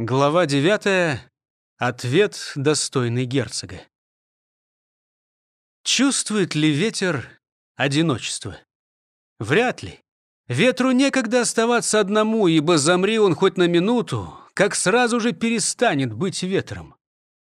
Глава 9. Ответ достойный герцога. Чувствует ли ветер одиночество? Вряд ли. Ветру некогда оставаться одному, ибо замри он хоть на минуту, как сразу же перестанет быть ветром.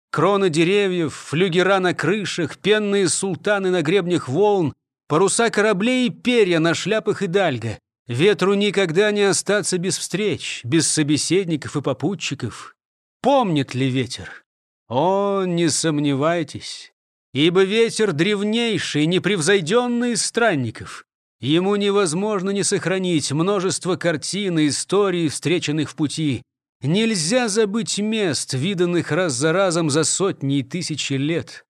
Кроны деревьев, флюгера на крышах, пенные султаны на гребнях волн, паруса кораблей и перья на шляпах и дальга. Ветру никогда не остаться без встреч, без собеседников и попутчиков. Помнит ли ветер? О, не сомневайтесь, ибо ветер древнейший, непревзойденный из странников. Ему невозможно не сохранить множество картин и историй, встреченных в пути. Нельзя забыть мест, виданных раз за разом за сотни и тысячи лет.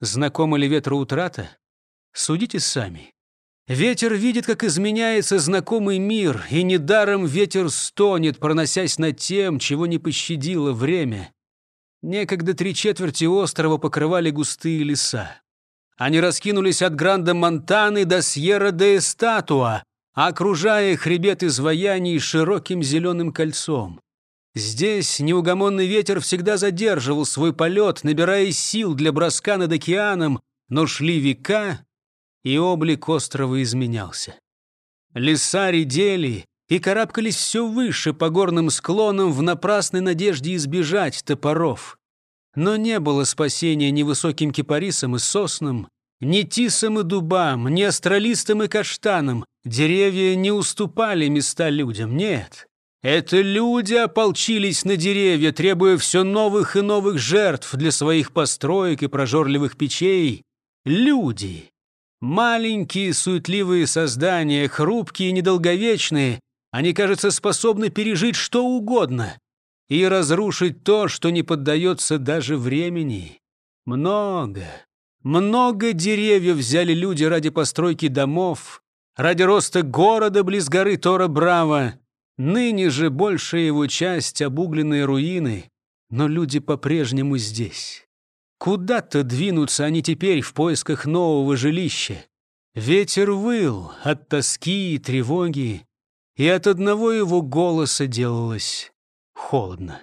Знакома ли ветру утрата? Судите сами. Ветер видит, как изменяется знакомый мир, и недаром ветер стонет, проносясь над тем, чего не пощадило время. Некогда три четверти острова покрывали густые леса. Они раскинулись от Гранда Монтаны до Сьерра де Эстатуа, окружая хребет изваяний широким зеленым кольцом. Здесь неугомонный ветер всегда задерживал свой полет, набирая сил для броска над океаном, но шли века, и облик острова изменялся. Леса редели и карабкались все выше по горным склонам в напрасной надежде избежать топоров. Но не было спасения ни высоким кипарисам и соснам, ни тисам и дубам, ни астролистам и каштанам. Деревья не уступали места людям, нет. Это люди ополчились на деревья, требуя все новых и новых жертв для своих построек и прожорливых печей. Люди, Маленькие суетливые создания, хрупкие недолговечные, они, кажется, способны пережить что угодно и разрушить то, что не поддается даже времени. Много, много деревьев взяли люди ради постройки домов, ради роста города близ горы Тора-Браво. Ныне же большая его часть — обугленные руины, но люди по-прежнему здесь. Куда-то двинутся они теперь в поисках нового жилища. Ветер выл от тоски и тревоги, и от одного его голоса делалось холодно.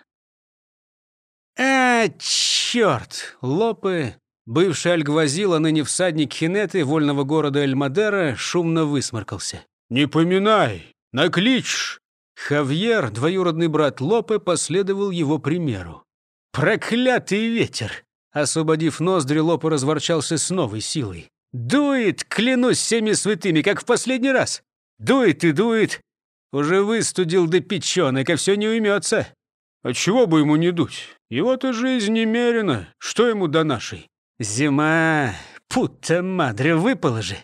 «А, черт!» Лопе, бывший альгвазил, а ныне всадник Хинеты, вольного города Эльмадера, шумно высморкался. «Не поминай! Накличешь!» Хавьер, двоюродный брат Лопе, последовал его примеру. «Проклятый ветер!» Освободив ноздри, Лопа разворчался с новой силой. «Дует, клянусь всеми святыми, как в последний раз! Дует и дует! Уже выстудил до печенок, а все не уймется!» «А чего бы ему не дуть? Его-то жизнь немерена. Что ему до нашей?» «Зима! Пута мадре, выпала же!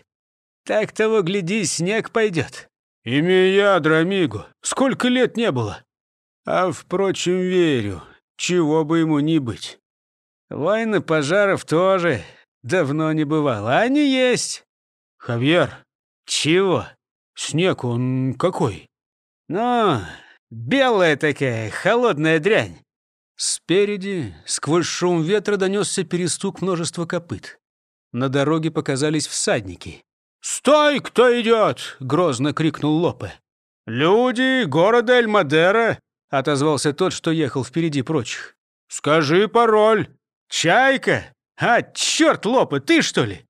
Так того, гляди, снег пойдет!» «Имя ядра, амиго! Сколько лет не было!» «А, впрочем, верю, чего бы ему ни быть!» Войны пожаров тоже давно не бывало. Они есть. Хавьер. Чего? Снег он какой? Ну, белая такая, холодная дрянь. Спереди, сквозь шум ветра, донесся перестук множества копыт. На дороге показались всадники. «Стой, кто идет!» — грозно крикнул Лопе. «Люди города Эль-Мадера!» — отозвался тот, что ехал впереди прочих. «Скажи пароль!» «Чайка? А, черт, Лопа, ты что ли?»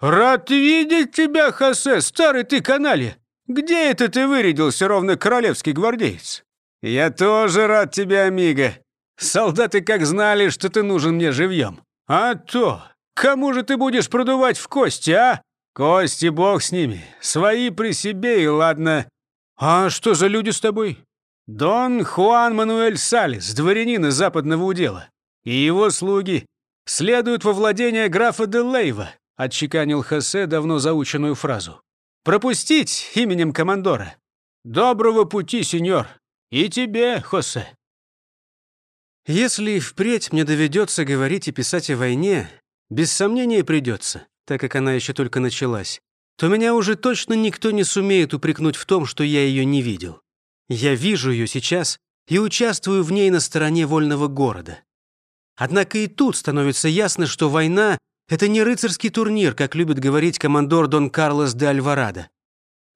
«Рад видеть тебя, Хосе, старый ты канале! Где это ты вырядился, ровно королевский гвардеец?» «Я тоже рад тебя, Амиго. Солдаты как знали, что ты нужен мне живьем». «А то! Кому же ты будешь продувать в кости, а?» «Кости, бог с ними. Свои при себе и ладно». «А что за люди с тобой?» «Дон Хуан Мануэль Салис, дворянин из западного удела и его слуги следуют во владение графа де Лейва», — отчеканил Хосе давно заученную фразу. «Пропустить именем командора». «Доброго пути, сеньор. И тебе, Хосе». Если впредь мне доведется говорить и писать о войне, без сомнения придется, так как она еще только началась, то меня уже точно никто не сумеет упрекнуть в том, что я ее не видел. Я вижу ее сейчас и участвую в ней на стороне вольного города. Однако и тут становится ясно, что война — это не рыцарский турнир, как любит говорить командор Дон Карлос де Альварадо.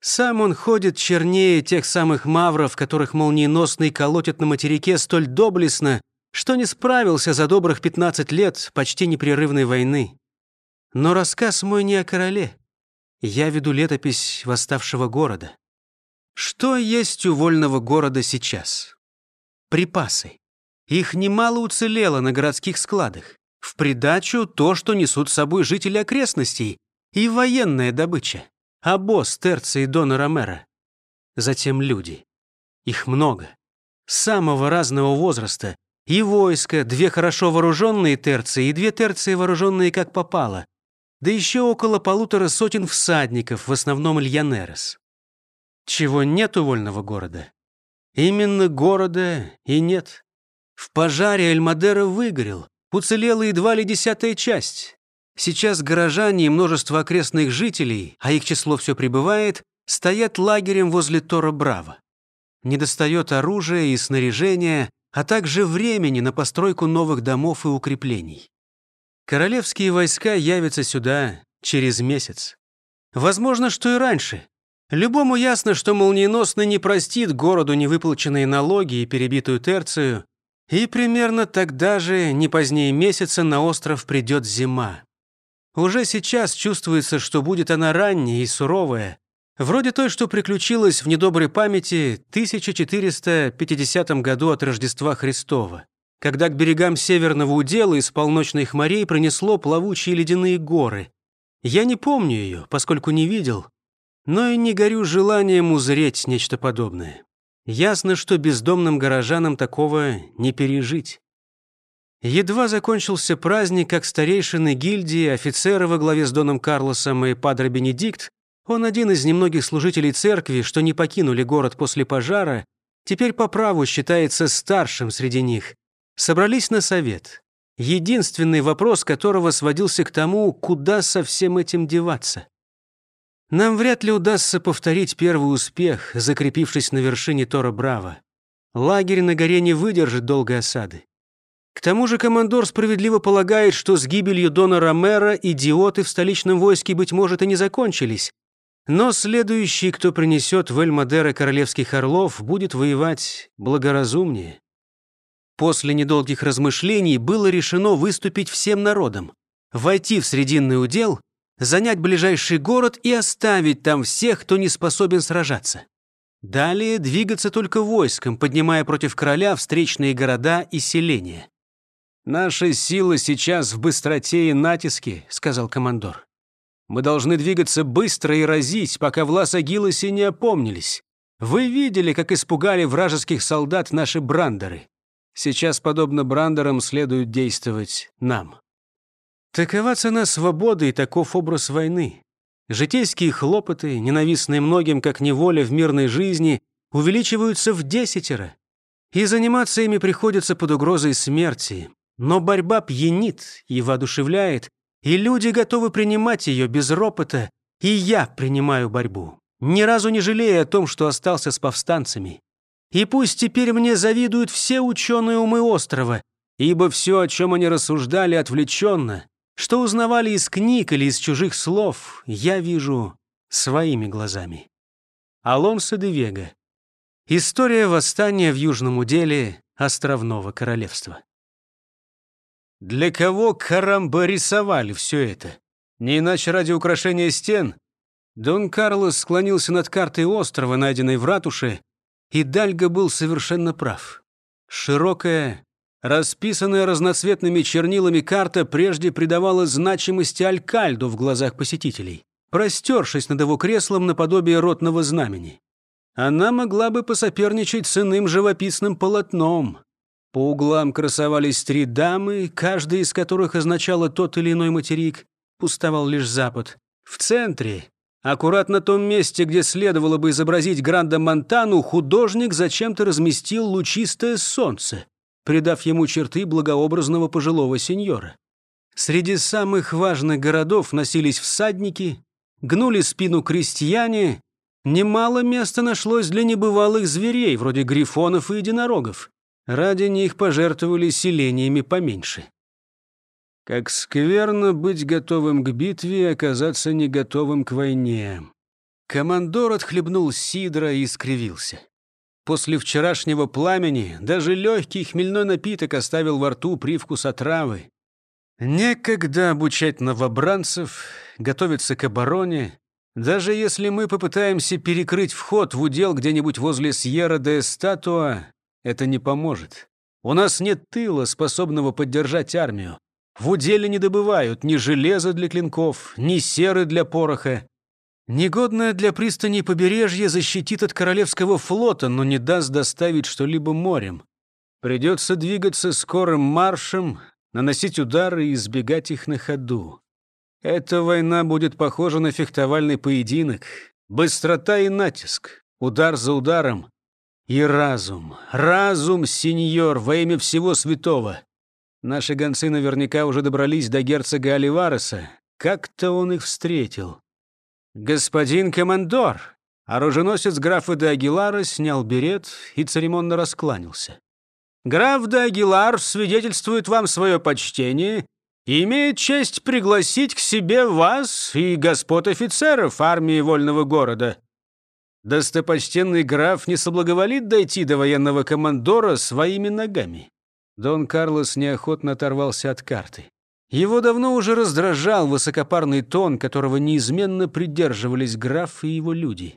Сам он ходит чернее тех самых мавров, которых молниеносный колотит на материке столь доблестно, что не справился за добрых 15 лет почти непрерывной войны. Но рассказ мой не о короле. Я веду летопись восставшего города. Что есть у вольного города сейчас? Припасы. Их немало уцелело на городских складах. В придачу то, что несут с собой жители окрестностей, и военная добыча. Обоз Терции Дона Ромера. Затем люди. Их много. Самого разного возраста. И войско, две хорошо вооруженные терции и две терции, вооруженные как попало. Да еще около полутора сотен всадников, в основном Ильянерос. Чего нет у вольного города? Именно города и нет. В пожаре Эльмадера выгорел, уцелела едва ли десятая часть. Сейчас горожане и множество окрестных жителей, а их число все прибывает, стоят лагерем возле Тора Браво. Недостает оружия и снаряжения, а также времени на постройку новых домов и укреплений. Королевские войска явятся сюда через месяц. Возможно, что и раньше. Любому ясно, что молниеносный не простит городу невыплаченные налоги и перебитую терцию, и примерно тогда же, не позднее месяца, на остров придет зима. Уже сейчас чувствуется, что будет она ранняя и суровая, вроде той, что приключилась в недоброй памяти 1450 году от Рождества Христова, когда к берегам Северного удела из полночных морей пронесло плавучие ледяные горы. Я не помню ее, поскольку не видел, но и не горю желанием узреть нечто подобное. Ясно, что бездомным горожанам такого не пережить. Едва закончился праздник, как старейшины гильдии, офицеры во главе с Доном Карлосом и Падре Бенедикт, он один из немногих служителей церкви, что не покинули город после пожара, теперь по праву считается старшим среди них, собрались на совет, единственный вопрос которого сводился к тому, куда со всем этим деваться. Нам вряд ли удастся повторить первый успех, закрепившись на вершине Тора Браво. Лагерь на горе не выдержит долгой осады. К тому же командор справедливо полагает, что с гибелью Дона Ромера идиоты в столичном войске, быть может, и не закончились. Но следующий, кто принесет в Эль-Мадера королевских орлов, будет воевать благоразумнее. После недолгих размышлений было решено выступить всем народом, войти в срединный удел — занять ближайший город и оставить там всех, кто не способен сражаться. Далее двигаться только войском, поднимая против короля встречные города и селения. «Наша сила сейчас в быстроте и натиске», — сказал командор. «Мы должны двигаться быстро и разить, пока в Лас-Агилосе не опомнились. Вы видели, как испугали вражеских солдат наши брандеры. Сейчас, подобно брандерам, следует действовать нам». Такова цена свободы и таков образ войны. Житейские хлопоты, ненавистные многим как неволя в мирной жизни, увеличиваются в десятеро. И заниматься ими приходится под угрозой смерти. Но борьба пьянит и воодушевляет, и люди готовы принимать ее без ропота, и я принимаю борьбу, ни разу не жалея о том, что остался с повстанцами. И пусть теперь мне завидуют все ученые умы острова, ибо все, о чем они рассуждали отвлеченно, что узнавали из книг или из чужих слов, я вижу своими глазами. Алонсо де Вега. История восстания в Южном уделе Островного Королевства. Для кого Карамба рисовали все это? Не иначе ради украшения стен? Дон Карлос склонился над картой острова, найденной в ратуше, и Дальго был совершенно прав. Широкая, Расписанная разноцветными чернилами карта прежде придавала значимости Алькальду в глазах посетителей, простершись над его креслом наподобие ротного знамени. Она могла бы посоперничать с иным живописным полотном. По углам красовались три дамы, каждая из которых означала тот или иной материк, пустовал лишь запад. В центре, аккуратно том месте, где следовало бы изобразить Гранда Монтану, художник зачем-то разместил лучистое солнце придав ему черты благообразного пожилого сеньора. Среди самых важных городов носились всадники, гнули спину крестьяне, немало места нашлось для небывалых зверей, вроде грифонов и единорогов. Ради них пожертвовали селениями поменьше. Как скверно быть готовым к битве и оказаться не готовым к войне. Командор отхлебнул сидра и скривился. После вчерашнего пламени даже легкий хмельной напиток оставил во рту привкус отравы. Некогда обучать новобранцев, готовиться к обороне. Даже если мы попытаемся перекрыть вход в удел где-нибудь возле Сьерра де Статуа, это не поможет. У нас нет тыла, способного поддержать армию. В уделе не добывают ни железа для клинков, ни серы для пороха. Негодное для пристани побережье защитит от королевского флота, но не даст доставить что-либо морем. Придется двигаться скорым маршем, наносить удары и избегать их на ходу. Эта война будет похожа на фехтовальный поединок. Быстрота и натиск, удар за ударом. И разум, разум, сеньор, во имя всего святого. Наши гонцы наверняка уже добрались до герцога Оливареса. Как-то он их встретил. «Господин командор!» Оруженосец графа де Агилара снял берет и церемонно раскланялся. Граф де Агилар свидетельствует вам свое почтение и имеет честь пригласить к себе вас и господ офицеров армии вольного города. Достопочтенный граф не соблаговолит дойти до военного командора своими ногами. Дон Карлос неохотно оторвался от карты. Его давно уже раздражал высокопарный тон, которого неизменно придерживались граф и его люди.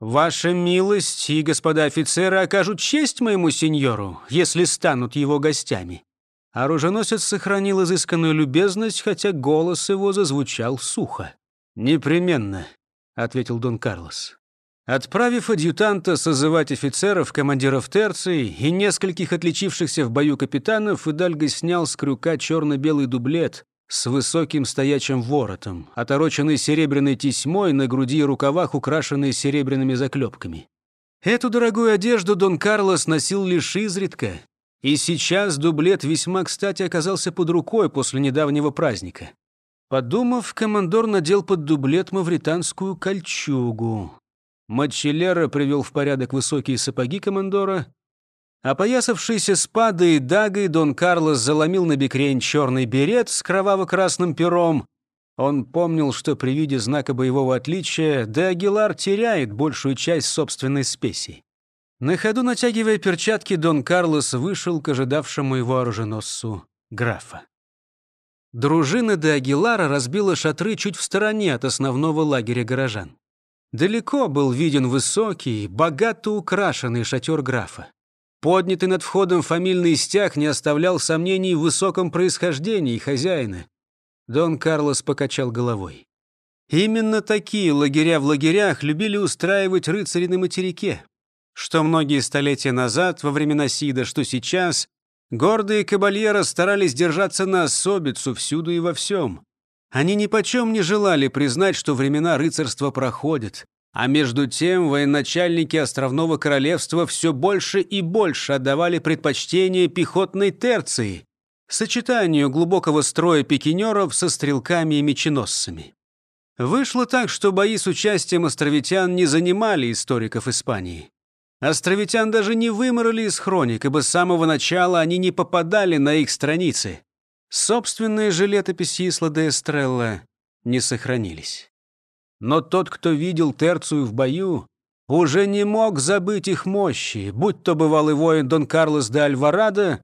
«Ваша милость и господа офицеры окажут честь моему сеньору, если станут его гостями». Оруженосец сохранил изысканную любезность, хотя голос его зазвучал сухо. «Непременно», — ответил Дон Карлос. Отправив адъютанта созывать офицеров, командиров терций и нескольких отличившихся в бою капитанов, Идальго снял с крюка черно-белый дублет, с высоким стоячим воротом, отороченный серебряной тесьмой на груди и рукавах, украшенные серебряными заклепками. Эту дорогую одежду Дон Карлос носил лишь изредка, и сейчас дублет весьма кстати оказался под рукой после недавнего праздника. Подумав, командор надел под дублет мавританскую кольчугу. Матчелера привел в порядок высокие сапоги командора, Опоясавшийся спадой и дагой, Дон Карлос заломил на бекрень черный берет с кроваво-красным пером. Он помнил, что при виде знака боевого отличия де Агилар теряет большую часть собственной спеси. На ходу натягивая перчатки, Дон Карлос вышел к ожидавшему его оруженосцу графа. Дружина де Агилара разбила шатры чуть в стороне от основного лагеря горожан. Далеко был виден высокий, богато украшенный шатер графа. Поднятый над входом фамильный стяг не оставлял сомнений в высоком происхождении хозяина. Дон Карлос покачал головой. Именно такие лагеря в лагерях любили устраивать рыцари на материке. Что многие столетия назад, во времена Сида, что сейчас, гордые кабальера старались держаться на особицу всюду и во всем. Они ни почем не желали признать, что времена рыцарства проходят, а между тем военачальники Островного Королевства все больше и больше отдавали предпочтение пехотной терции, сочетанию глубокого строя пикинеров со стрелками и меченосцами. Вышло так, что бои с участием островитян не занимали историков Испании. Островитян даже не выморали из хроник, ибо с самого начала они не попадали на их страницы. Собственные же летописи Исла де Эстрелла не сохранились. Но тот, кто видел Терцию в бою, уже не мог забыть их мощи, будь то бывалый воин Дон Карлос де Альварадо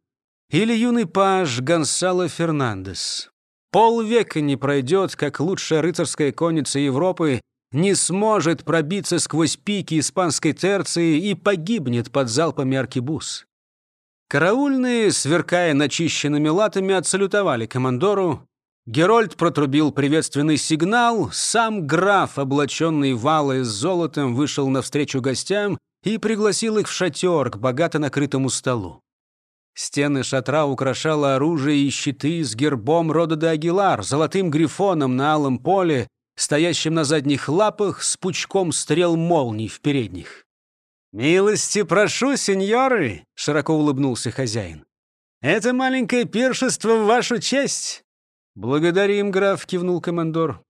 или юный паж Гонсало Фернандес. Полвека не пройдет, как лучшая рыцарская конница Европы не сможет пробиться сквозь пики испанской терции и погибнет под залпами аркебуз. Караульные, сверкая начищенными латами, отсалютовали командору, Герольд протрубил приветственный сигнал, сам граф, облаченный валой с золотом, вышел навстречу гостям и пригласил их в шатер к богато накрытому столу. Стены шатра украшало оружие и щиты с гербом рода де Агилар, золотым грифоном на алом поле, стоящим на задних лапах с пучком стрел молний в передних. «Милости прошу, сеньоры!» — широко улыбнулся хозяин. «Это маленькое пиршество в вашу честь. «Благодарим, граф», — кивнул командор.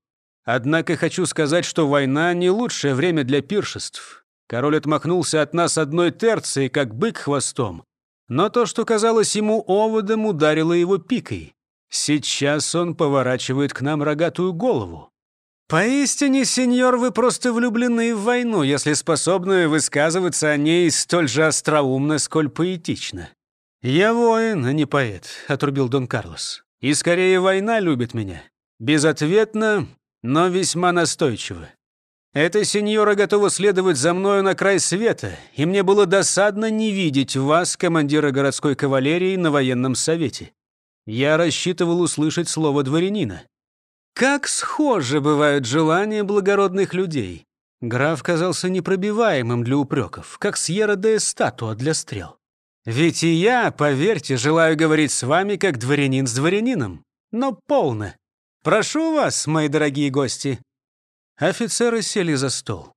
«Однако хочу сказать, что война — не лучшее время для пиршеств. Король отмахнулся от нас одной терцией, как бык хвостом. Но то, что казалось ему оводом, ударило его пикой. Сейчас он поворачивает к нам рогатую голову. Поистине, сеньор, вы просто влюблены в войну, если способны высказываться о ней столь же остроумно, сколь поэтично. Я воин, а не поэт, отрубил Дон Карлос. И скорее война любит меня. Безответно, но весьма настойчиво. Эта сеньора готова следовать за мною на край света, и мне было досадно не видеть вас, командира городской кавалерии, на военном совете. Я рассчитывал услышать слово дворянина. Как схожи бывают желания благородных людей. Граф казался непробиваемым для упреков, как Сьерра де статуа для стрел. Ведь и я, поверьте, желаю говорить с вами, как дворянин с дворянином. Но полно. Прошу вас, мои дорогие гости. Офицеры сели за стол.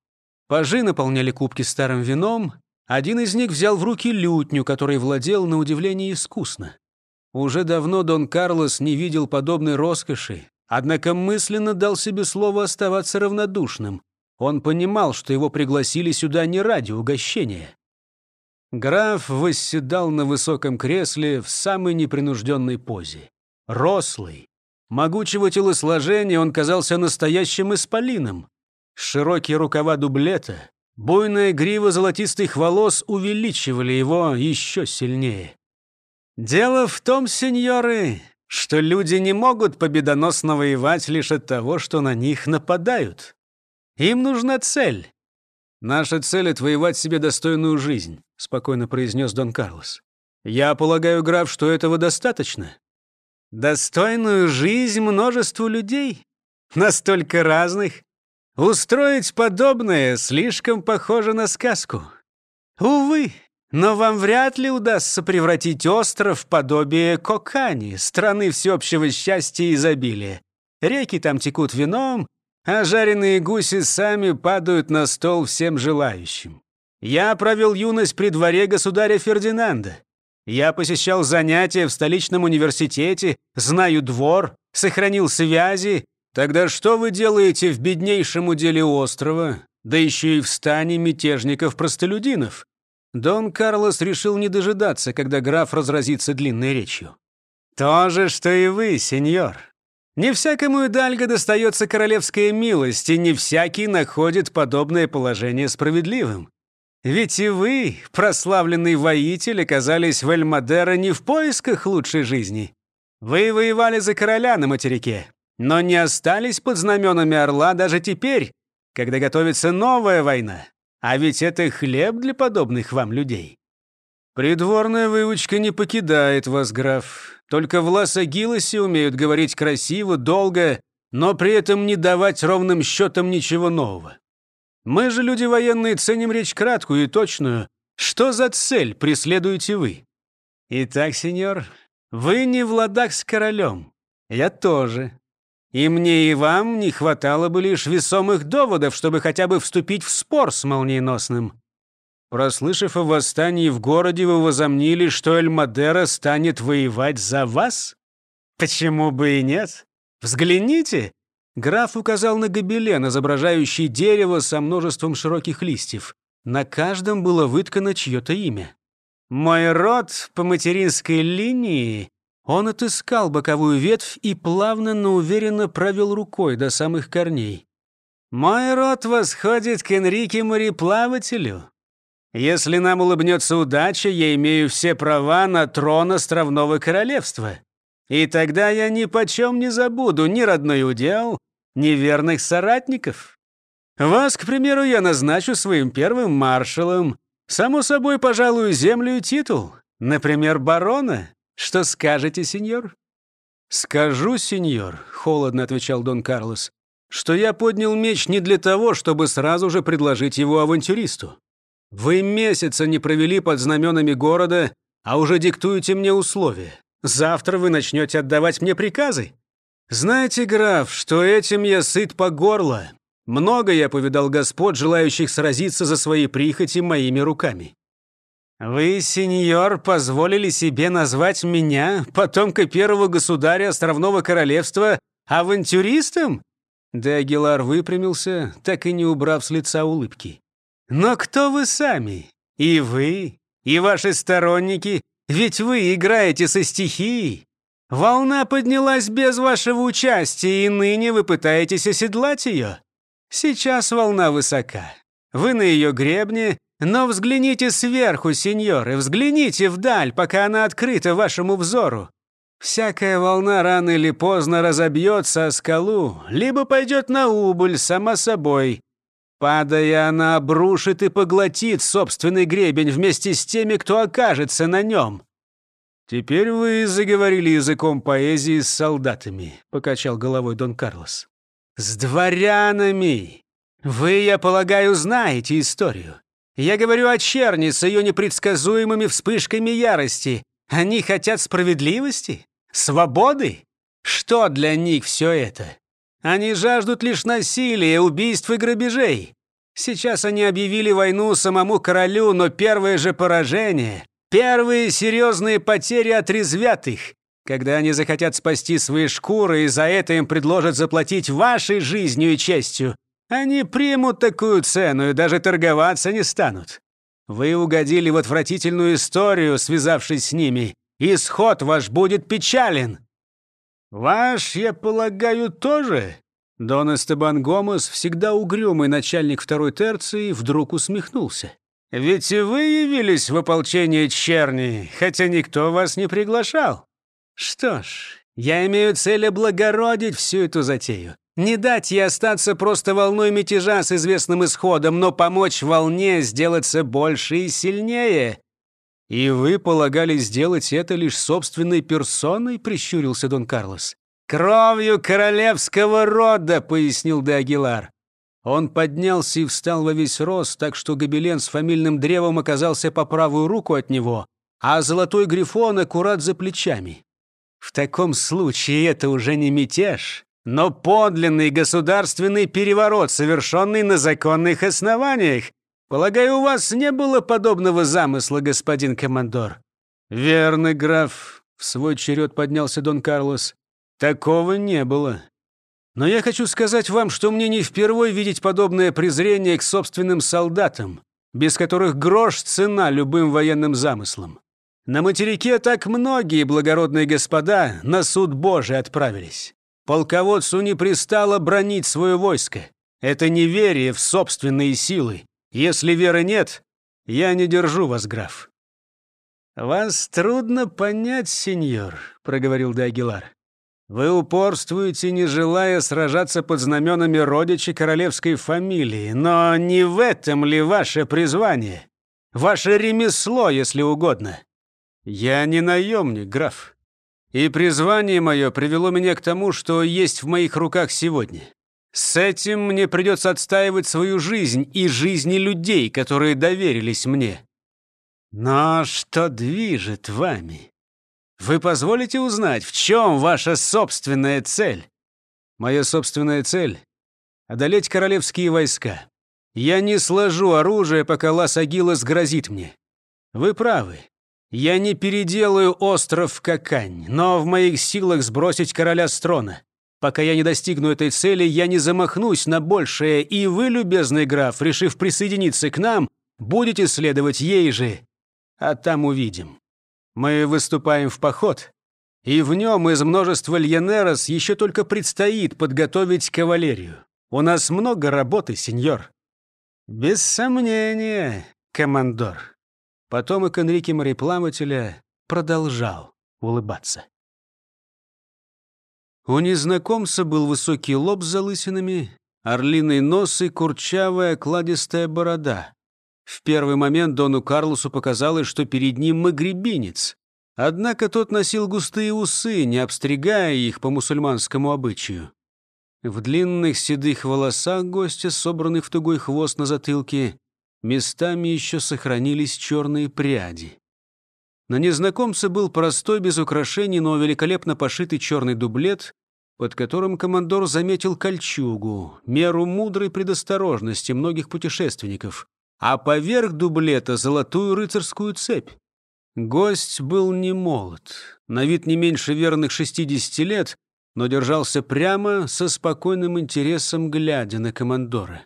Пажи наполняли кубки старым вином. Один из них взял в руки лютню, которой владел на удивление искусно. Уже давно Дон Карлос не видел подобной роскоши, Однако мысленно дал себе слово оставаться равнодушным. Он понимал, что его пригласили сюда не ради угощения. Граф восседал на высоком кресле в самой непринужденной позе. Рослый. Могучего телосложения он казался настоящим исполином. Широкие рукава дублета, буйная грива золотистых волос увеличивали его еще сильнее. «Дело в том, сеньоры, что люди не могут победоносно воевать лишь от того, что на них нападают. Им нужна цель. «Наша цель — отвоевать себе достойную жизнь», — спокойно произнес Дон Карлос. «Я полагаю, граф, что этого достаточно». «Достойную жизнь множеству людей? Настолько разных? Устроить подобное слишком похоже на сказку. Увы, но вам вряд ли удастся превратить остров в подобие Кокани, страны всеобщего счастья и изобилия. Реки там текут вином, а жареные гуси сами падают на стол всем желающим. Я провел юность при дворе государя Фердинанда. Я посещал занятия в столичном университете, знаю двор, сохранил связи. Тогда что вы делаете в беднейшем уделе острова, да еще и в стане мятежников-простолюдинов? Дон Карлос решил не дожидаться, когда граф разразится длинной речью. «То же, что и вы, сеньор. Не всякому Идальго достается королевская милость, и не всякий находит подобное положение справедливым. Ведь и вы, прославленный воитель, оказались в Эльмадеро не в поисках лучшей жизни. Вы воевали за короля на материке, но не остались под знаменами Орла даже теперь, когда готовится новая война. А ведь это хлеб для подобных вам людей. Придворная выучка не покидает вас, граф. Только в Лас-Агилосе умеют говорить красиво, долго, но при этом не давать ровным счетом ничего нового. Мы же, люди военные, ценим речь краткую и точную. Что за цель преследуете вы? Итак, сеньор, вы не в ладах с королем. Я тоже. И мне и вам не хватало бы лишь весомых доводов, чтобы хотя бы вступить в спор с молниеносным. Прослышав о восстании в городе, вы возомнили, что Эль-Мадера станет воевать за вас? Почему бы и нет? Взгляните!» Граф указал на гобелен, изображающий дерево со множеством широких листьев. На каждом было выткано чье-то имя. «Мой род по материнской линии он отыскал боковую ветвь и плавно, но уверенно провел рукой до самых корней. «Мой род восходит к Энрике мореплавателю. Если нам улыбнется удача, я имею все права на трон островного королевства. И тогда я ни почем не забуду ни родной удел, ни верных соратников. Вас, к примеру, я назначу своим первым маршалом. Само собой, пожалуй, землю и титул, например, барона». Что скажете, сеньор?» «Скажу, сеньор», — холодно отвечал Дон Карлос, «что я поднял меч не для того, чтобы сразу же предложить его авантюристу. Вы месяца не провели под знаменами города, а уже диктуете мне условия. Завтра вы начнете отдавать мне приказы. Знаете, граф, что этим я сыт по горло. Много я повидал господ, желающих сразиться за свои прихоти моими руками. «Вы, сеньор, позволили себе назвать меня, потомка первого государя Островного Королевства, авантюристом?» Де Агилар выпрямился, так и не убрав с лица улыбки. «Но кто вы сами? И вы, и ваши сторонники, ведь вы играете со стихией. Волна поднялась без вашего участия, и ныне вы пытаетесь оседлать ее. Сейчас волна высока. Вы на ее гребне, но взгляните сверху, сеньоры, взгляните вдаль, пока она открыта вашему взору. Всякая волна рано или поздно разобьется о скалу, либо пойдет на убыль сама собой. Падая, она обрушит и поглотит собственный гребень вместе с теми, кто окажется на нем. «Теперь вы заговорили языком поэзии с солдатами», — покачал головой Дон Карлос. «С дворянами! Вы, я полагаю, знаете историю. Я говорю о черни с ее непредсказуемыми вспышками ярости. Они хотят справедливости? Свободы? Что для них все это? Они жаждут лишь насилия, убийств и грабежей. Сейчас они объявили войну самому королю, но первое же поражение, первые серьезные потери отрезвят их. Когда они захотят спасти свои шкуры, и за это им предложат заплатить вашей жизнью и честью, они примут такую цену и даже торговаться не станут. Вы угодили в отвратительную историю, связавшись с ними. Исход ваш будет печален. Ваш, я полагаю, тоже? Дон Эстебан Гомес, всегда угрюмый начальник второй терции, вдруг усмехнулся. «Ведь и вы явились в ополчение черни, хотя никто вас не приглашал. Что ж, я имею цель облагородить всю эту затею. Не дать ей остаться просто волной мятежа с известным исходом, но помочь волне сделаться больше и сильнее. «И вы полагали сделать это лишь собственной персоной?» — прищурился Дон Карлос. «Кровью королевского рода», — пояснил де Агилар. Он поднялся и встал во весь рост, так что гобелен с фамильным древом оказался по правую руку от него, а золотой грифон аккурат за плечами. «В таком случае это уже не мятеж, но подлинный государственный переворот, совершенный на законных основаниях. Полагаю, у вас не было подобного замысла, господин командор?» «Верно, граф», — в свой черед поднялся Дон Карлос. «Такого не было. Но я хочу сказать вам, что мне не впервой видеть подобное презрение к собственным солдатам, без которых грош цена любым военным замыслам. На материке так многие благородные господа на суд Божий отправились. Полководцу не пристало бронить свое войско. Это неверие в собственные силы. Если веры нет, я не держу вас, граф». «Вас трудно понять, сеньор», — проговорил Дагилар. «Вы упорствуете, не желая сражаться под знаменами родичей королевской фамилии, но не в этом ли ваше призвание? Ваше ремесло, если угодно?» «Я не наемник, граф. И призвание мое привело меня к тому, что есть в моих руках сегодня. С этим мне придется отстаивать свою жизнь и жизни людей, которые доверились мне. Но что движет вами? Вы позволите узнать, в чем ваша собственная цель? Моя собственная цель — одолеть королевские войска. Я не сложу оружие, пока Лас Агилас грозит мне. Вы правы. Я не переделаю остров в Какань, но в моих силах сбросить короля с трона. Пока я не достигну этой цели, я не замахнусь на большее, и вы, любезный граф, решив присоединиться к нам, будете следовать ей же. А там увидим. Мы выступаем в поход, и в нем из множества льенерос еще только предстоит подготовить кавалерию. У нас много работы, сеньор. Без сомнения, командор. Потомок Энрике мореплавателя продолжал улыбаться. У незнакомца был высокий лоб с залысинами, орлиный нос и курчавая кладистая борода. В первый момент Дону Карлосу показалось, что перед ним магребинец. Однако тот носил густые усы, не обстригая их по мусульманскому обычаю. В длинных седых волосах гостя, собранных в тугой хвост на затылке, местами еще сохранились черные пряди. На незнакомце был простой, без украшений, но великолепно пошитый черный дублет, под которым командор заметил кольчугу, меру мудрой предосторожности многих путешественников, а поверх дублета золотую рыцарскую цепь. Гость был не молод, на вид не меньше верных 60 лет, но держался прямо, со спокойным интересом, глядя на командора.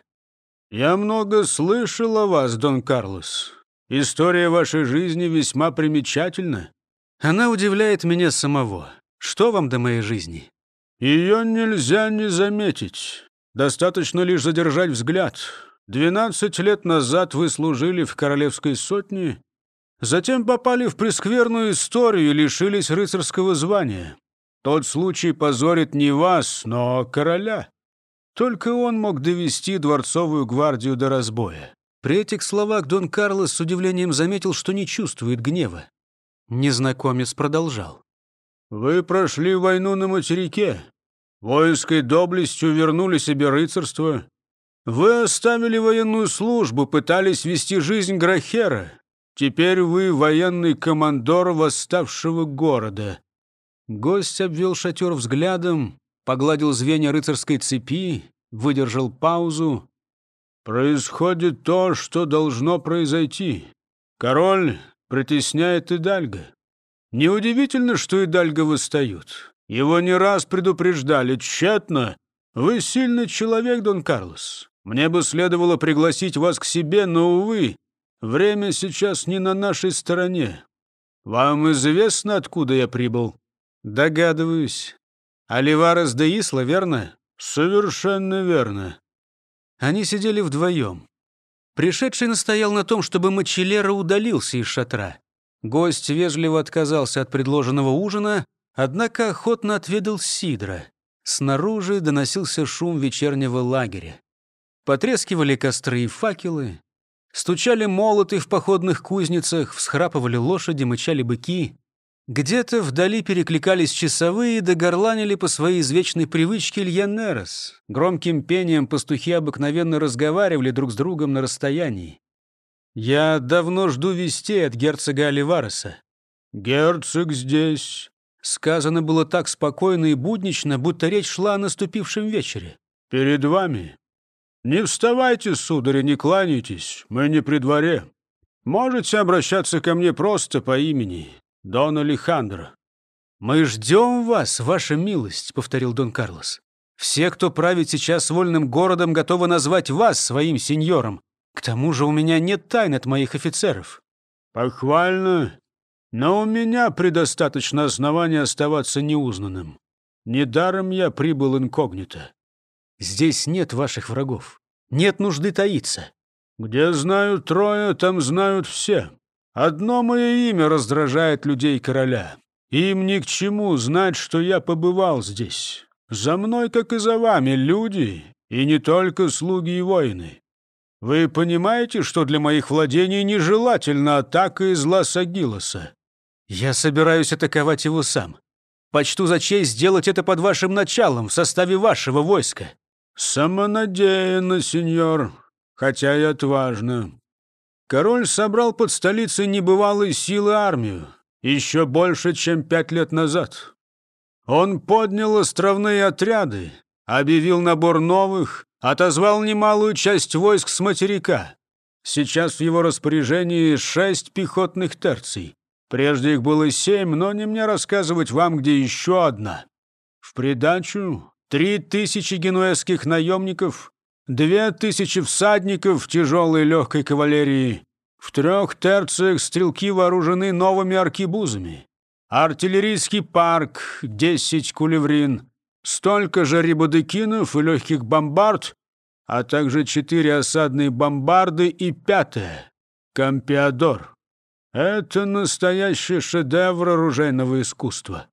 «Я много слышал о вас, Дон Карлос. История вашей жизни весьма примечательна. Она удивляет меня самого. Что вам до моей жизни?» «Ее нельзя не заметить. Достаточно лишь задержать взгляд. Двенадцать лет назад вы служили в королевской сотне, затем попали в прескверную историю и лишились рыцарского звания. Тот случай позорит не вас, но короля. Только он мог довести дворцовую гвардию до разбоя. При этих словах Дон Карлос с удивлением заметил, что не чувствует гнева. Незнакомец продолжал. «Вы прошли войну на материке. Воинской доблестью вернули себе рыцарство. Вы оставили военную службу, пытались вести жизнь Грахера. Теперь вы военный командор восставшего города. Гость обвел шатер взглядом, погладил звенья рыцарской цепи, выдержал паузу. «Происходит то, что должно произойти. Король притесняет Идальга. Неудивительно, что Идальга восстают. Его не раз предупреждали, тщетно. Вы сильный человек, Дон Карлос. Мне бы следовало пригласить вас к себе, но, увы, время сейчас не на нашей стороне. Вам известно, откуда я прибыл?» «Догадываюсь. Оливарес де Исла, верно?» «Совершенно верно». Они сидели вдвоем. Пришедший настоял на том, чтобы Мачелера удалился из шатра. Гость вежливо отказался от предложенного ужина, однако охотно отведал сидра. Снаружи доносился шум вечернего лагеря. Потрескивали костры и факелы, стучали молоты в походных кузницах, всхрапывали лошади, мычали быки. Где-то вдали перекликались часовые да горланили по своей извечной привычке Льянерос. Громким пением пастухи обыкновенно разговаривали друг с другом на расстоянии. «Я давно жду вестей от герцога Оливареса». «Герцог здесь». Сказано было так спокойно и буднично, будто речь шла о наступившем вечере. «Перед вами. Не вставайте, сударь, не кланяйтесь, мы не при дворе. Можете обращаться ко мне просто по имени. «Дон Алехандро». «Мы ждем вас, ваша милость», — повторил Дон Карлос. «Все, кто правит сейчас вольным городом, готовы назвать вас своим сеньором. К тому же у меня нет тайн от моих офицеров». «Похвально, но у меня предостаточно оснований оставаться неузнанным. Недаром я прибыл инкогнито». «Здесь нет ваших врагов. Нет нужды таиться». «Где знают трое, там знают все. Одно мое имя раздражает людей короля. Им ни к чему знать, что я побывал здесь. За мной, как и за вами, люди, и не только слуги и воины. Вы понимаете, что для моих владений нежелательна атака из Лас-Агилоса? Я собираюсь атаковать его сам. Почту за честь сделать это под вашим началом, в составе вашего войска. Самонадеянно, сеньор, хотя и отважно. Король собрал под столицей небывалой силы армию, еще больше, чем пять лет назад. Он поднял островные отряды, объявил набор новых, отозвал немалую часть войск с материка. Сейчас в его распоряжении шесть пехотных терций. Прежде их было семь, но не мне рассказывать вам, где еще одна. В придачу три тысячи генуэзских наемников, Две тысячи всадников тяжелой легкой кавалерии. В трех терциях стрелки вооружены новыми аркибузами. Артиллерийский парк — десять кулеврин. Столько же рибодекинов и легких бомбард, а также четыре осадные бомбарды и пятая — Кампиадор. Это настоящий шедевр оружейного искусства.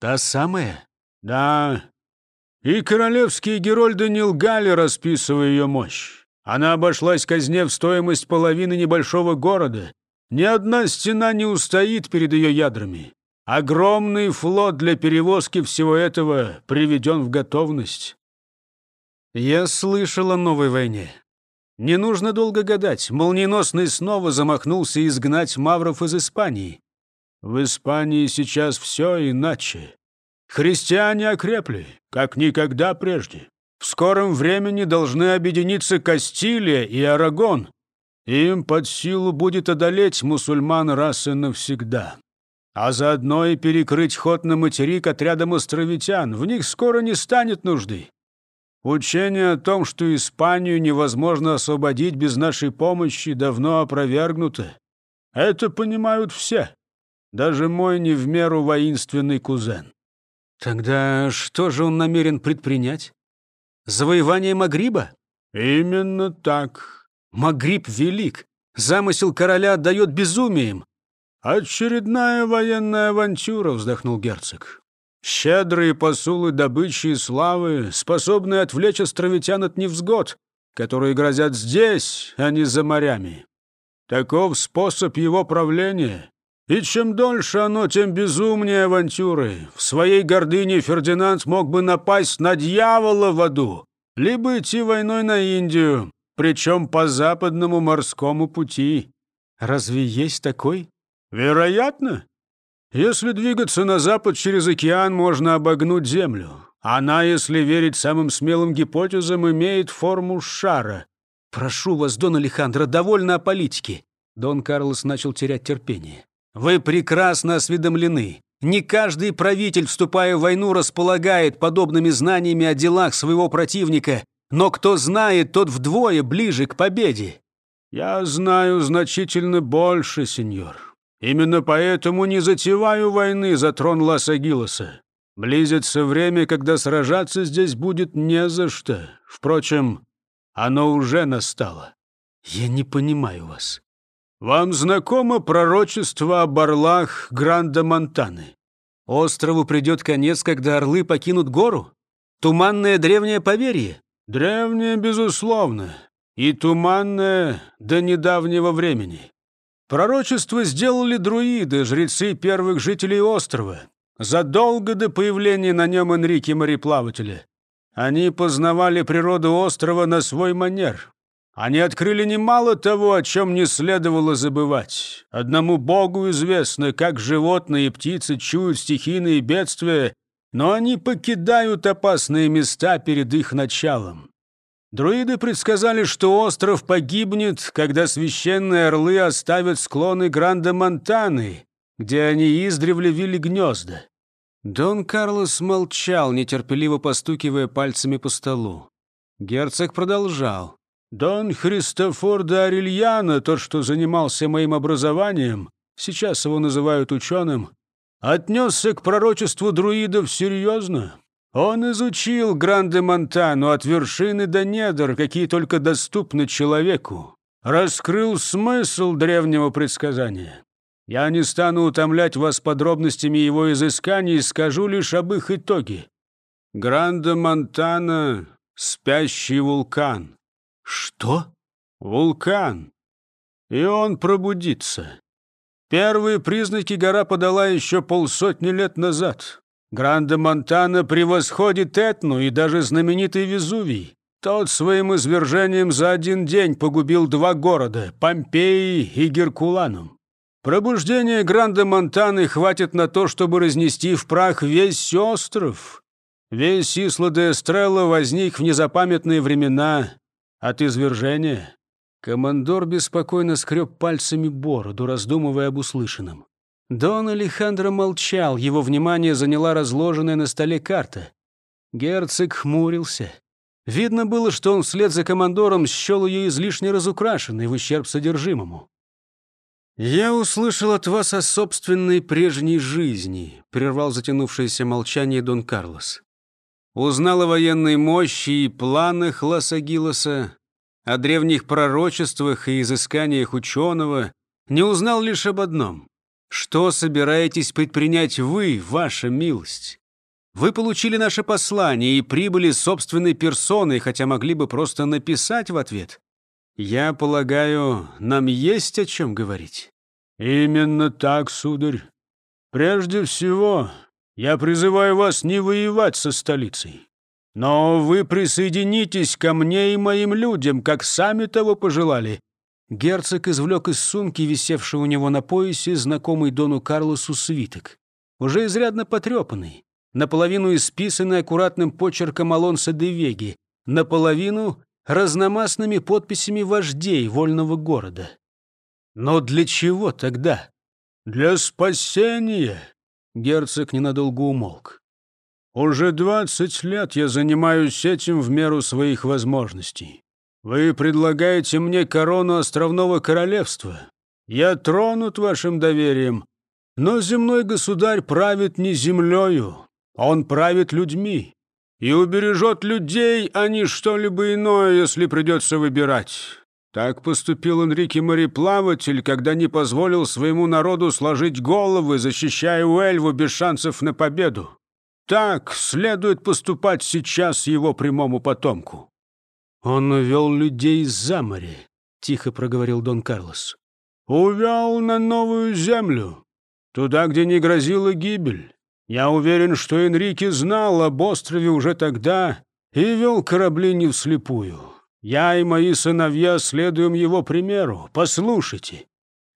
Та самая? Да, и королевские герольды не лгали, расписывая ее мощь. Она обошлась казне в стоимость половины небольшого города. Ни одна стена не устоит перед ее ядрами. Огромный флот для перевозки всего этого приведен в готовность. Я слышал о новой войне. Не нужно долго гадать. Молниеносный снова замахнулся изгнать мавров из Испании. В Испании сейчас все иначе. Христиане окрепли, как никогда прежде. В скором времени должны объединиться Кастилия и Арагон. Им под силу будет одолеть мусульман раз и навсегда. А заодно и перекрыть ход на материк отрядом островитян. В них скоро не станет нужды. Учение о том, что Испанию невозможно освободить без нашей помощи, давно опровергнуто. Это понимают все. Даже мой не в меру воинственный кузен. Тогда что же он намерен предпринять? Завоевание Магриба? Именно так. Магриб велик. Замысел короля отдает безумием. Очередная военная авантюра, вздохнул герцог. Щедрые посулы добычи и славы, способные отвлечь островитян от невзгод, которые грозят здесь, а не за морями. Таков способ его правления. И чем дольше оно, тем безумнее авантюры. В своей гордыне Фердинанд мог бы напасть на дьявола в аду, либо идти войной на Индию, причем по западному морскому пути. Разве есть такой? Вероятно. Если двигаться на запад через океан, можно обогнуть Землю. Она, если верить самым смелым гипотезам, имеет форму шара. Прошу вас, Дон Алехандро, довольно о политике. Дон Карлос начал терять терпение. Вы прекрасно осведомлены. Не каждый правитель, вступая в войну, располагает подобными знаниями о делах своего противника, но кто знает, тот вдвое ближе к победе. Я знаю значительно больше, сеньор. Именно поэтому не затеваю войны за трон Лас-Агилоса. Близится время, когда сражаться здесь будет не за что. Впрочем, оно уже настало. Я не понимаю вас. Вам знакомо пророчество об орлах Гранда Монтаны? Острову придет конец, когда орлы покинут гору? Туманное древнее поверье? Древнее, безусловно, и туманное до недавнего времени. Пророчество сделали друиды, жрецы первых жителей острова, задолго до появления на нем Энрике мореплавателя. Они познавали природу острова на свой манер, они открыли немало того, о чем не следовало забывать. Одному Богу известно, как животные и птицы чуют стихийные бедствия, но они покидают опасные места перед их началом. Друиды предсказали, что остров погибнет, когда священные орлы оставят склоны Гранда Монтаны, где они издревле вили гнезда. Дон Карлос молчал, нетерпеливо постукивая пальцами по столу. Герцог продолжал. Дон Христофор де Арильяно, тот, что занимался моим образованием, сейчас его называют ученым, отнесся к пророчеству друидов серьезно. Он изучил Гранде Монтану от вершины до недр, какие только доступны человеку. Раскрыл смысл древнего предсказания. Я не стану утомлять вас подробностями его изысканий, скажу лишь об их итоге. Гранде Монтана — спящий вулкан. «Что?» «Вулкан. И он пробудится. Первые признаки гора подала еще полсотни лет назад. Гранде Монтана превосходит Этну и даже знаменитый Везувий. Тот своим извержением за один день погубил два города – Помпеи и Геркуланум. Пробуждение Гранде Монтаны хватит на то, чтобы разнести в прах весь остров. Весь Исла де Эстрелла возник в незапамятные времена от извержения командор беспокойно скреб пальцами бороду, раздумывая об услышанном. Дон Алехандро молчал, его внимание заняла разложенная на столе карта. Герцог хмурился. Видно было, что он вслед за командором счел ее излишне разукрашенной в ущерб содержимому. «Я услышал от вас о собственной прежней жизни», — прервал затянувшееся молчание Дон Карлос. Узнал о военной мощи и планах Лас-Агилоса, о древних пророчествах и изысканиях ученого, не узнал лишь об одном. Что собираетесь предпринять вы, ваша милость? Вы получили наше послание и прибыли собственной персоной, хотя могли бы просто написать в ответ. Я полагаю, нам есть о чем говорить. Именно так, сударь. Прежде всего, я призываю вас не воевать со столицей. Но вы присоединитесь ко мне и моим людям, как сами того пожелали». Герцог извлек из сумки, висевшей у него на поясе, знакомый Дону Карлосу свиток. Уже изрядно потрепанный, наполовину исписанный аккуратным почерком Алонса де Веги, наполовину разномастными подписями вождей вольного города. Но для чего тогда? Для спасения Герцог ненадолго умолк. «Уже двадцать лет я занимаюсь этим в меру своих возможностей. Вы предлагаете мне корону островного королевства. Я тронут вашим доверием, но земной государь правит не землею. Он правит людьми и убережет людей, а не что-либо иное, если придется выбирать. Так поступил Энрике мореплаватель, когда не позволил своему народу сложить головы, защищая Уэльву без шансов на победу. Так следует поступать сейчас его прямому потомку. «Он увел людей за море», — тихо проговорил Дон Карлос. «Увел на новую землю, туда, где не грозила гибель. Я уверен, что Энрике знал об острове уже тогда и вел корабли не вслепую. Я и мои сыновья следуем его примеру. Послушайте,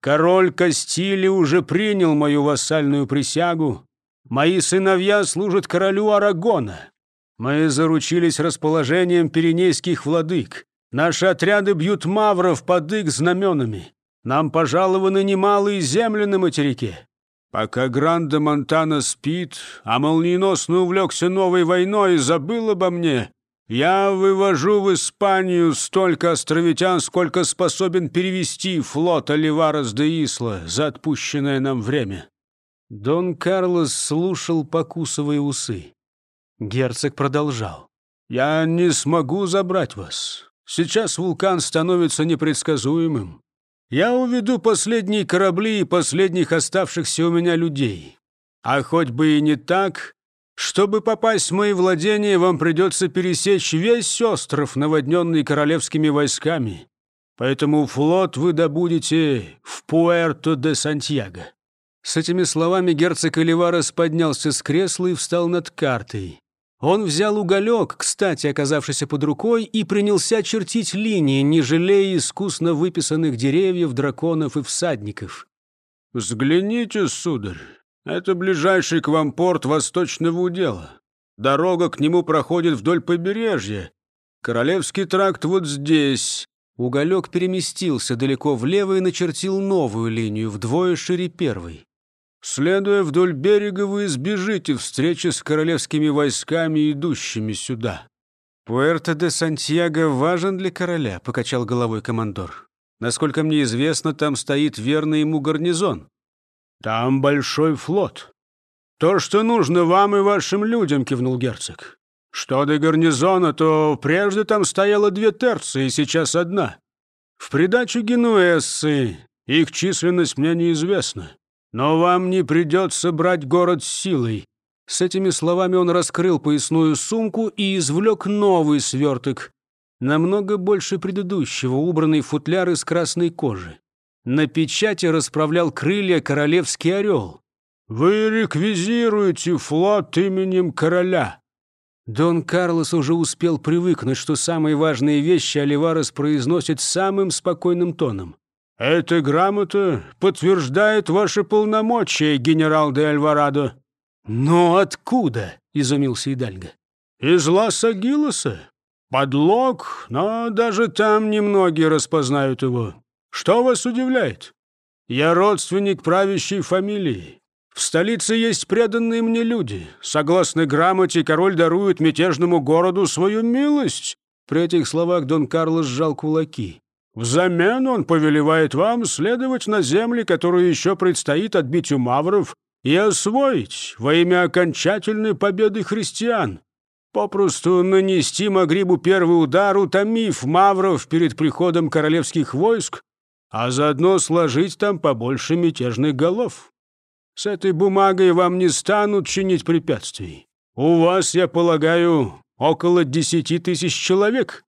король Кастили уже принял мою вассальную присягу, Мои сыновья служат королю Арагона. Мы заручились расположением пиренейских владык. Наши отряды бьют мавров под их знаменами. Нам пожалованы немалые земли на материке. Пока Гранда Монтана спит, а молниеносно увлекся новой войной и забыл обо мне, я вывожу в Испанию столько островитян, сколько способен перевести флот Оливарес де Исла за отпущенное нам время. Дон Карлос слушал, покусывая усы. Герцог продолжал. «Я не смогу забрать вас. Сейчас вулкан становится непредсказуемым. Я уведу последние корабли и последних оставшихся у меня людей. А хоть бы и не так, чтобы попасть в мои владения, вам придется пересечь весь остров, наводненный королевскими войсками. Поэтому флот вы добудете в Пуэрто-де-Сантьяго. С этими словами герцог Оливарес поднялся с кресла и встал над картой. Он взял уголек, кстати, оказавшийся под рукой, и принялся чертить линии, не жалея искусно выписанных деревьев, драконов и всадников. «Взгляните, сударь, это ближайший к вам порт восточного удела. Дорога к нему проходит вдоль побережья. Королевский тракт вот здесь». Уголек переместился далеко влево и начертил новую линию, вдвое шире первой. Следуя вдоль берега, вы избежите встречи с королевскими войсками, идущими сюда». «Пуэрто де Сантьяго важен для короля», — покачал головой командор. «Насколько мне известно, там стоит верный ему гарнизон». «Там большой флот. То, что нужно вам и вашим людям», — кивнул герцог. «Что до гарнизона, то прежде там стояло две терции, сейчас одна. В придачу генуэзцы, их численность мне неизвестна. Но вам не придется брать город силой». С этими словами он раскрыл поясную сумку и извлек новый сверток, намного больше предыдущего, убранный футляр из красной кожи. На печати расправлял крылья королевский орел. «Вы реквизируете флот именем короля». Дон Карлос уже успел привыкнуть, что самые важные вещи Оливарес произносит самым спокойным тоном. «Эта грамота подтверждает ваши полномочия, генерал де Альварадо». «Но откуда?» — изумился Идальго. «Из Лас-Агилоса. Подлог, но даже там немногие распознают его. Что вас удивляет? Я родственник правящей фамилии. В столице есть преданные мне люди. Согласно грамоте, король дарует мятежному городу свою милость». При этих словах Дон Карлос сжал кулаки. Взамен он повелевает вам следовать на земли, которые еще предстоит отбить у мавров, и освоить во имя окончательной победы христиан. Попросту нанести Магрибу первый удар, утомив мавров перед приходом королевских войск, а заодно сложить там побольше мятежных голов. С этой бумагой вам не станут чинить препятствий. У вас, я полагаю, около десяти тысяч человек.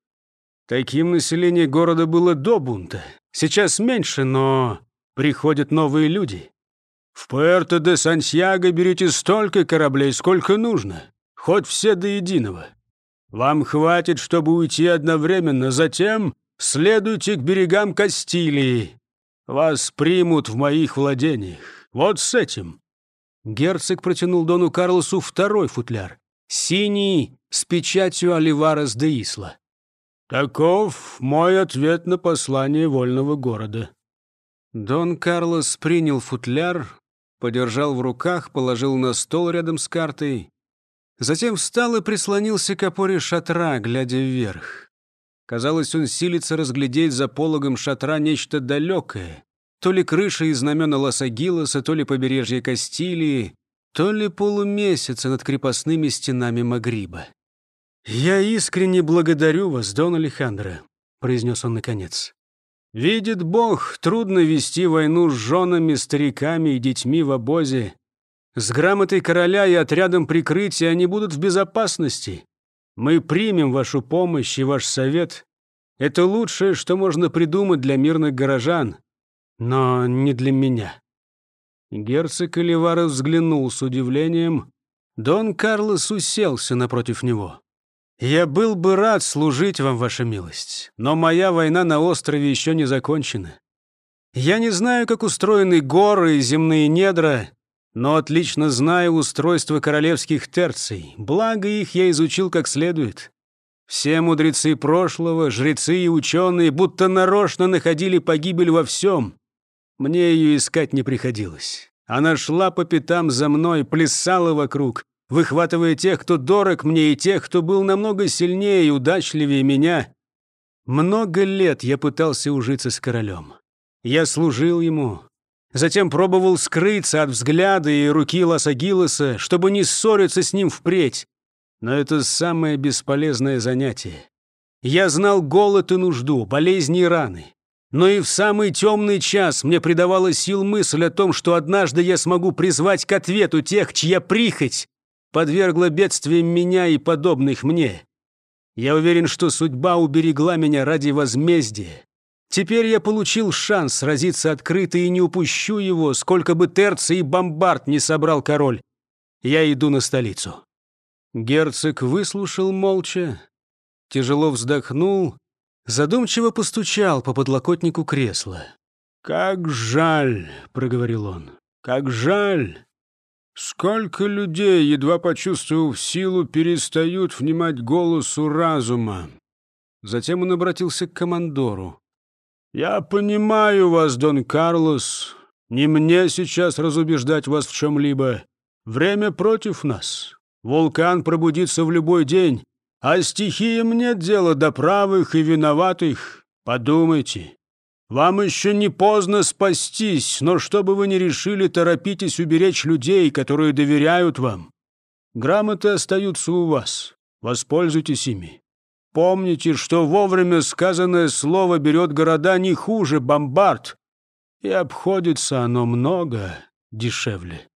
Таким население города было до бунта. Сейчас меньше, но приходят новые люди. В Пуэрто де Сантьяго берите столько кораблей, сколько нужно. Хоть все до единого. Вам хватит, чтобы уйти одновременно. Затем следуйте к берегам Кастилии. Вас примут в моих владениях. Вот с этим». Герцог протянул Дону Карлосу второй футляр. Синий, с печатью Оливарес де Исла. Таков мой ответ на послание вольного города. Дон Карлос принял футляр, подержал в руках, положил на стол рядом с картой. Затем встал и прислонился к опоре шатра, глядя вверх. Казалось, он силится разглядеть за пологом шатра нечто далекое. То ли крыша и знамена Лос-Агилоса, то ли побережье Кастилии, то ли полумесяца над крепостными стенами Магриба. «Я искренне благодарю вас, Дон Алехандро», — произнес он наконец. «Видит Бог, трудно вести войну с женами, стариками и детьми в обозе. С грамотой короля и отрядом прикрытия они будут в безопасности. Мы примем вашу помощь и ваш совет. Это лучшее, что можно придумать для мирных горожан, но не для меня». Герцог Оливаров взглянул с удивлением. Дон Карлос уселся напротив него. «Я был бы рад служить вам, ваша милость, но моя война на острове еще не закончена. Я не знаю, как устроены горы и земные недра, но отлично знаю устройство королевских терций, благо их я изучил как следует. Все мудрецы прошлого, жрецы и ученые будто нарочно находили погибель во всем. Мне ее искать не приходилось. Она шла по пятам за мной, плясала вокруг, выхватывая тех, кто дорог мне, и тех, кто был намного сильнее и удачливее меня. Много лет я пытался ужиться с королем. Я служил ему, затем пробовал скрыться от взгляда и руки Лас-Агилоса, чтобы не ссориться с ним впредь. Но это самое бесполезное занятие. Я знал голод и нужду, болезни и раны. Но и в самый темный час мне придавала сил мысль о том, что однажды я смогу призвать к ответу тех, чья прихоть подвергла бедствиям меня и подобных мне. Я уверен, что судьба уберегла меня ради возмездия. Теперь я получил шанс сразиться открыто и не упущу его, сколько бы терций и бомбард не собрал король. Я иду на столицу». Герцог выслушал молча, тяжело вздохнул задумчиво постучал по подлокотнику кресла. «Как жаль!» — проговорил он. «Как жаль! Сколько людей, едва почувствовав силу, перестают внимать голосу разума!» Затем он обратился к командору. «Я понимаю вас, Дон Карлос. Не мне сейчас разубеждать вас в чем-либо. Время против нас. Вулкан пробудится в любой день. А стихиям нет дела до правых и виноватых. Подумайте. Вам еще не поздно спастись, но что бы вы ни решили, торопитесь уберечь людей, которые доверяют вам. Грамоты остаются у вас. Воспользуйтесь ими. Помните, что вовремя сказанное слово берет города не хуже бомбард, и обходится оно много дешевле.